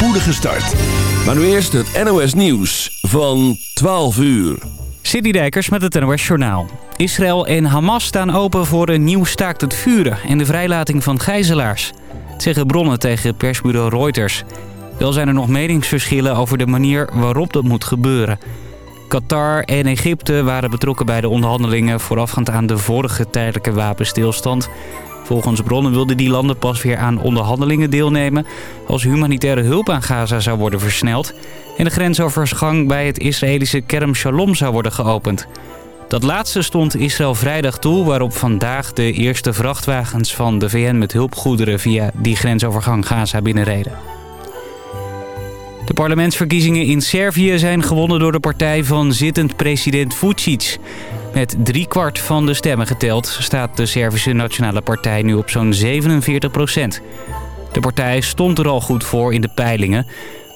spoedige start. Maar nu eerst het NOS Nieuws van 12 uur. Citydijkers met het NOS Journaal. Israël en Hamas staan open voor een nieuw staakt het vuren... en de vrijlating van gijzelaars. Zeggen bronnen tegen persbureau Reuters. Wel zijn er nog meningsverschillen over de manier waarop dat moet gebeuren. Qatar en Egypte waren betrokken bij de onderhandelingen... voorafgaand aan de vorige tijdelijke wapenstilstand... Volgens bronnen wilden die landen pas weer aan onderhandelingen deelnemen... als humanitaire hulp aan Gaza zou worden versneld... en de grensovergang bij het Israëlische Kerem Shalom zou worden geopend. Dat laatste stond Israël vrijdag toe... waarop vandaag de eerste vrachtwagens van de VN met hulpgoederen... via die grensovergang Gaza binnenreden. De parlementsverkiezingen in Servië zijn gewonnen door de partij van zittend president Vucic. Met driekwart van de stemmen geteld staat de Servische Nationale Partij nu op zo'n 47 procent. De partij stond er al goed voor in de peilingen,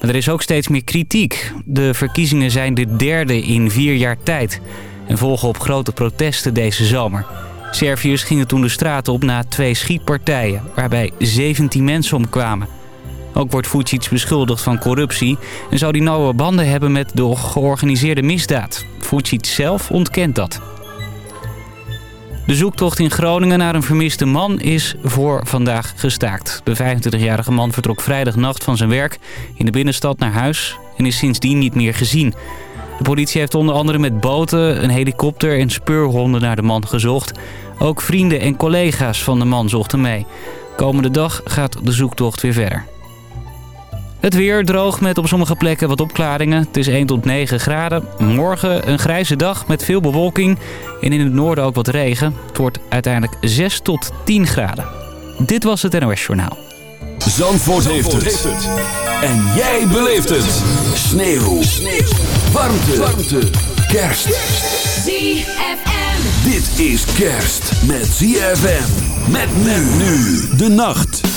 maar er is ook steeds meer kritiek. De verkiezingen zijn de derde in vier jaar tijd en volgen op grote protesten deze zomer. Serviërs gingen toen de straat op na twee schietpartijen, waarbij 17 mensen omkwamen. Ook wordt Vucic beschuldigd van corruptie en zou die nauwe banden hebben met de georganiseerde misdaad. Vucic zelf ontkent dat. De zoektocht in Groningen naar een vermiste man is voor vandaag gestaakt. De 25-jarige man vertrok vrijdagnacht van zijn werk in de binnenstad naar huis en is sindsdien niet meer gezien. De politie heeft onder andere met boten, een helikopter en speurhonden naar de man gezocht. Ook vrienden en collega's van de man zochten mee. Komende dag gaat de zoektocht weer verder. Het weer droog met op sommige plekken wat opklaringen. Het is 1 tot 9 graden. Morgen een grijze dag met veel bewolking. En in het noorden ook wat regen. Het wordt uiteindelijk 6 tot 10 graden. Dit was het NOS Journaal. Zandvoort, heeft, het. En jij beleeft het. Sneeuw. Sneeuw. Warmte. Warmte. Kerst. ZFM. Dit is kerst met ZFM. Met men nu de nacht.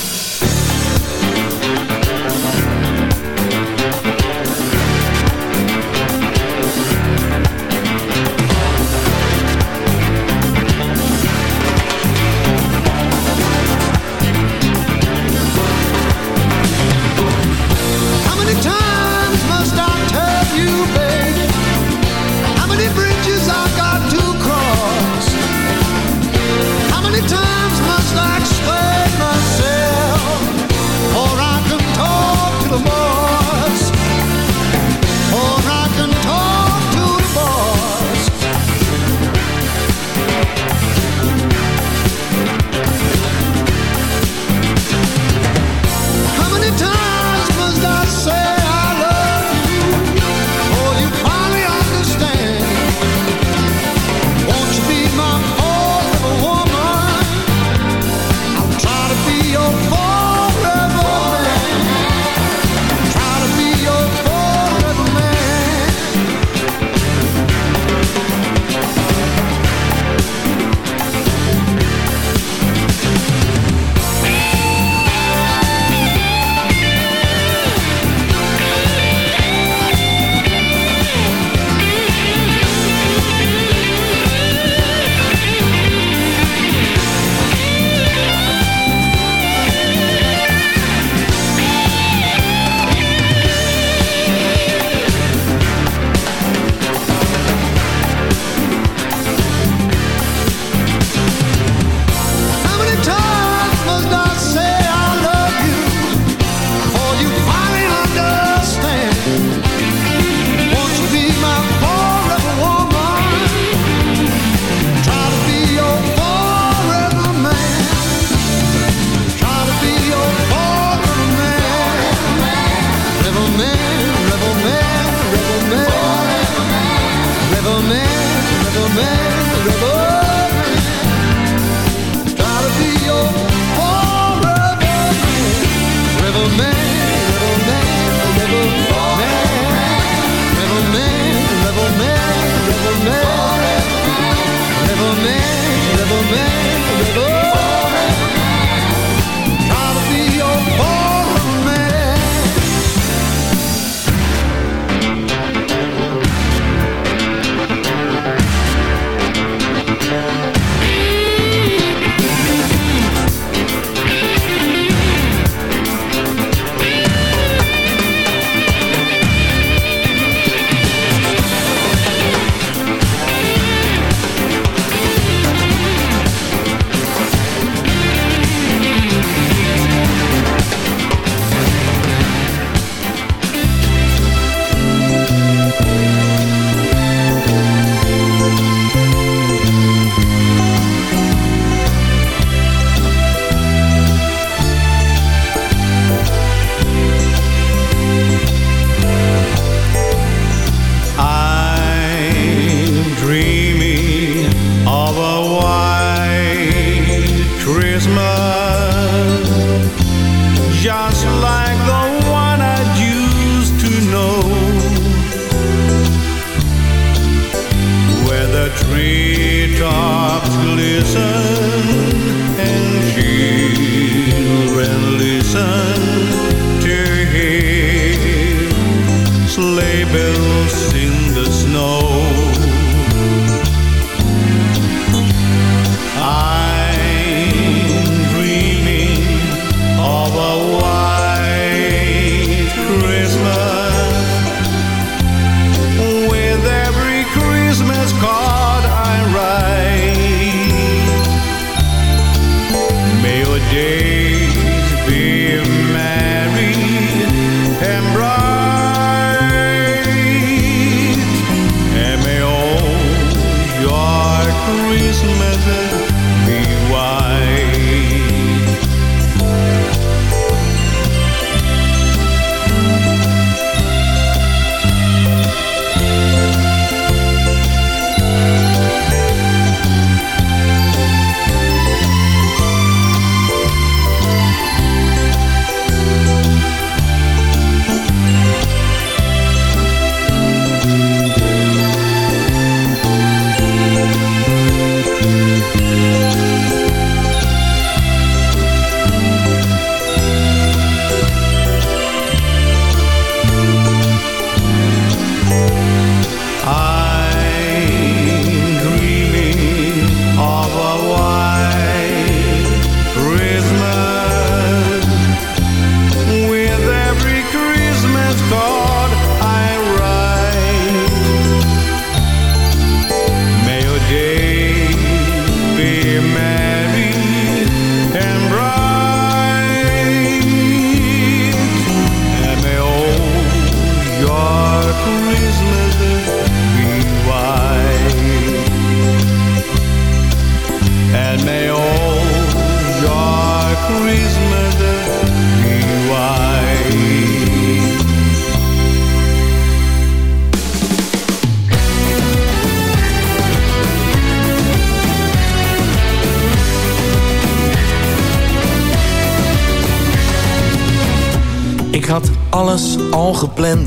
a white Christmas Just like the one I used to know. Where the treetops glisten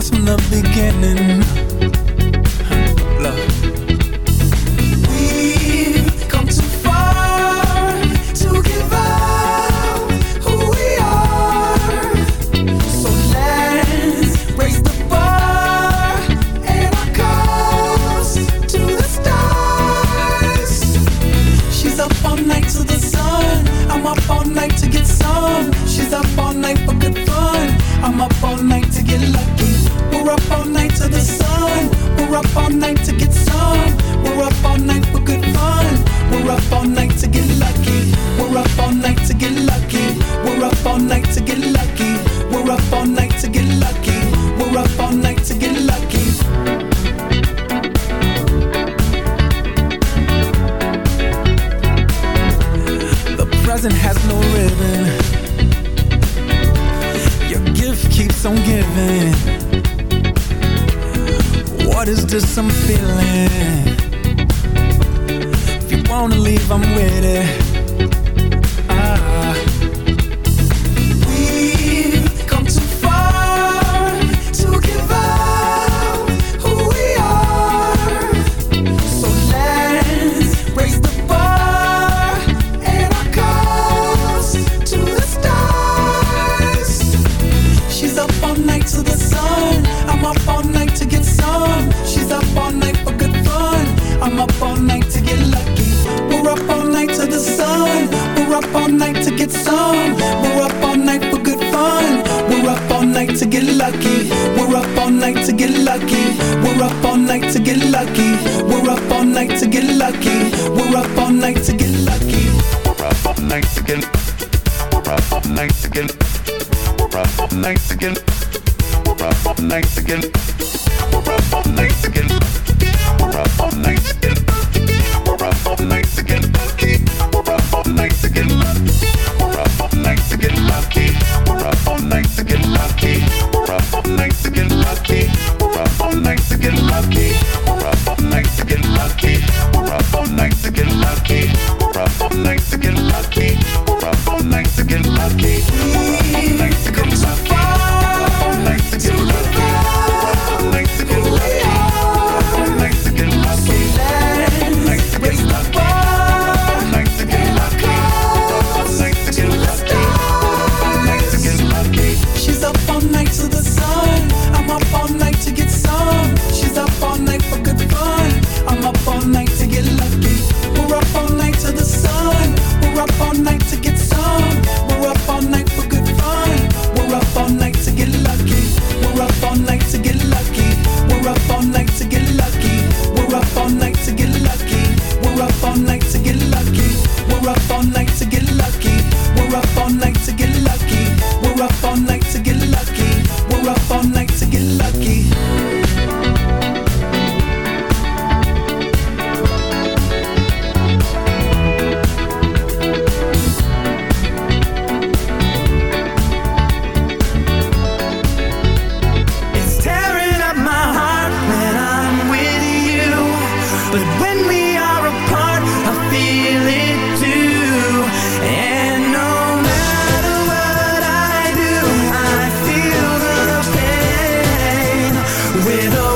from the beginning. Love. up nights again. We're up nights again. We're up nights again. We're up nights again. We're up nights again. We're up nights again. looking lucky. win or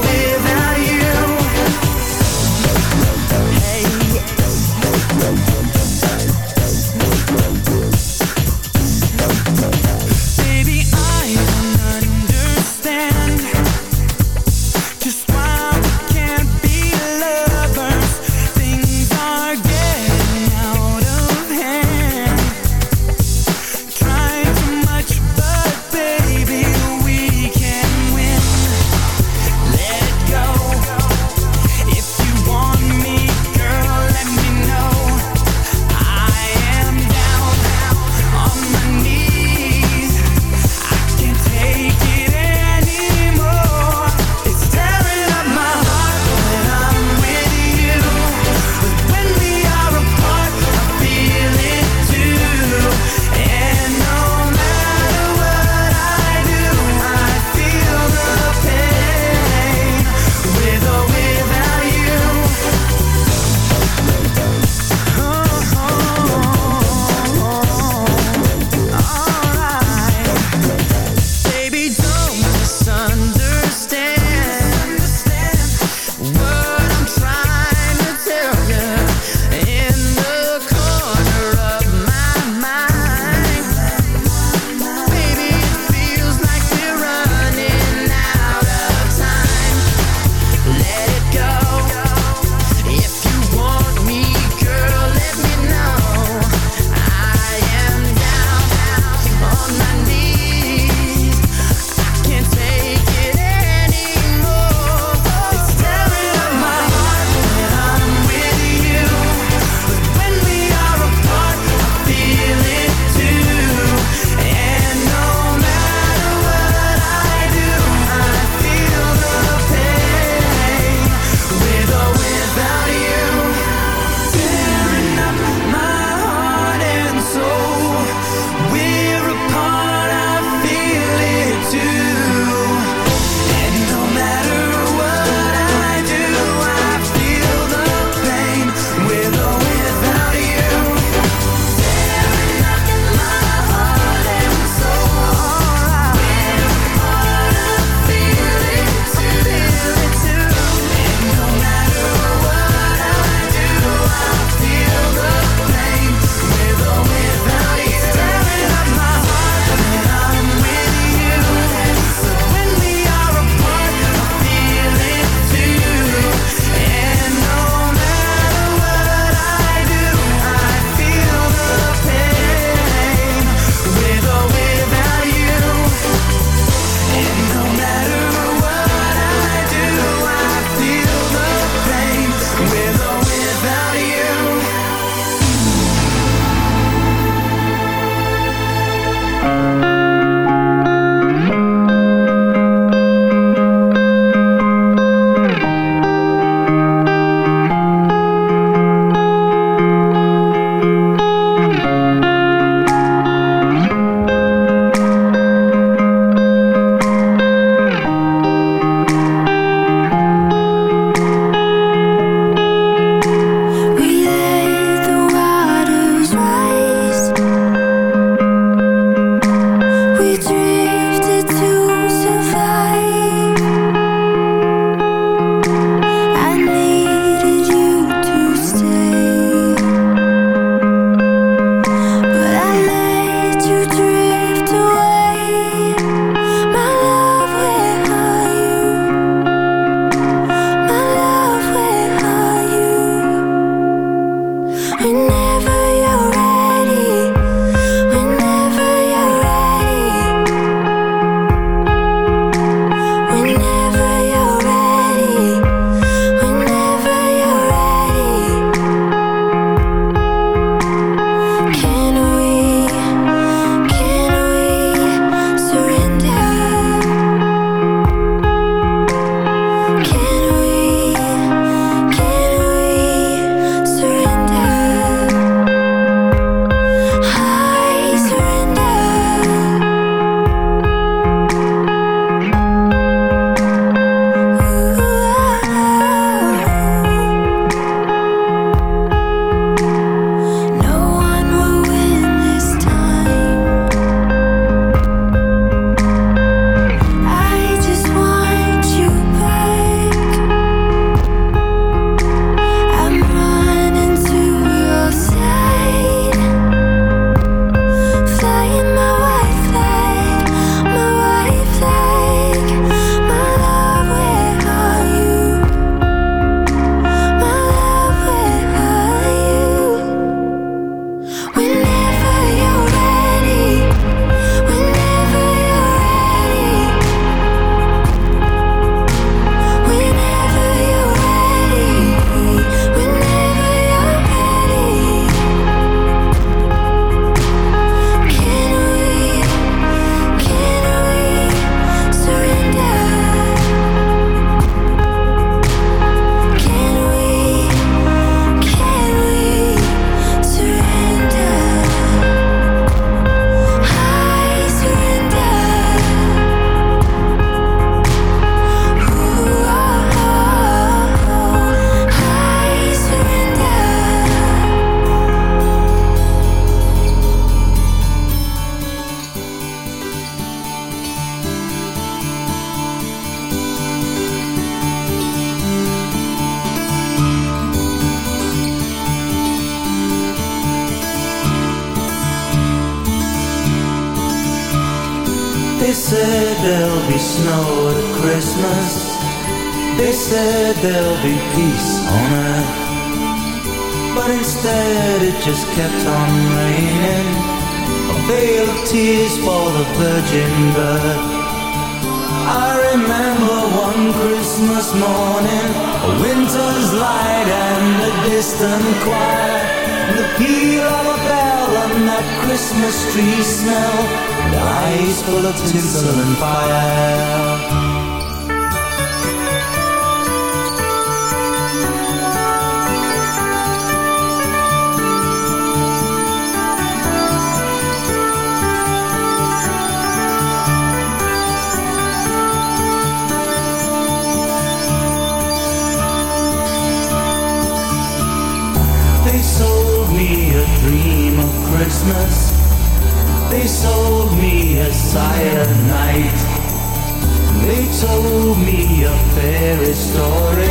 fairy story.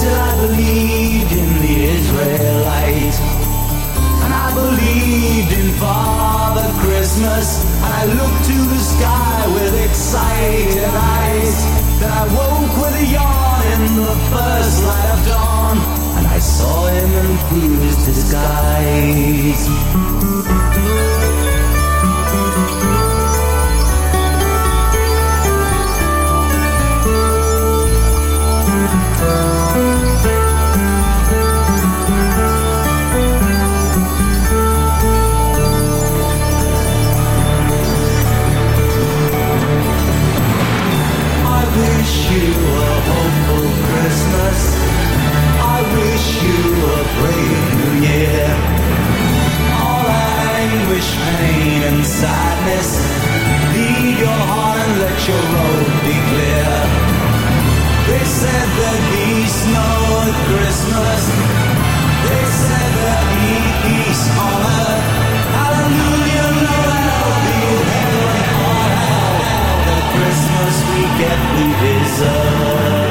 Till I believed in the Israelite and I believed in Father Christmas. And I looked to the sky with excited eyes. Then I woke with a yawn in the first light of dawn. And I saw him and through his disguise. sadness. Lead your heart and let your road be clear. They said that peace, no Christmas. They said that be peace on earth. Hallelujah, no that'll be heaven on hell. The Christmas we get, we deserve.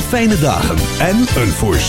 Fijne dagen en een voorspoedig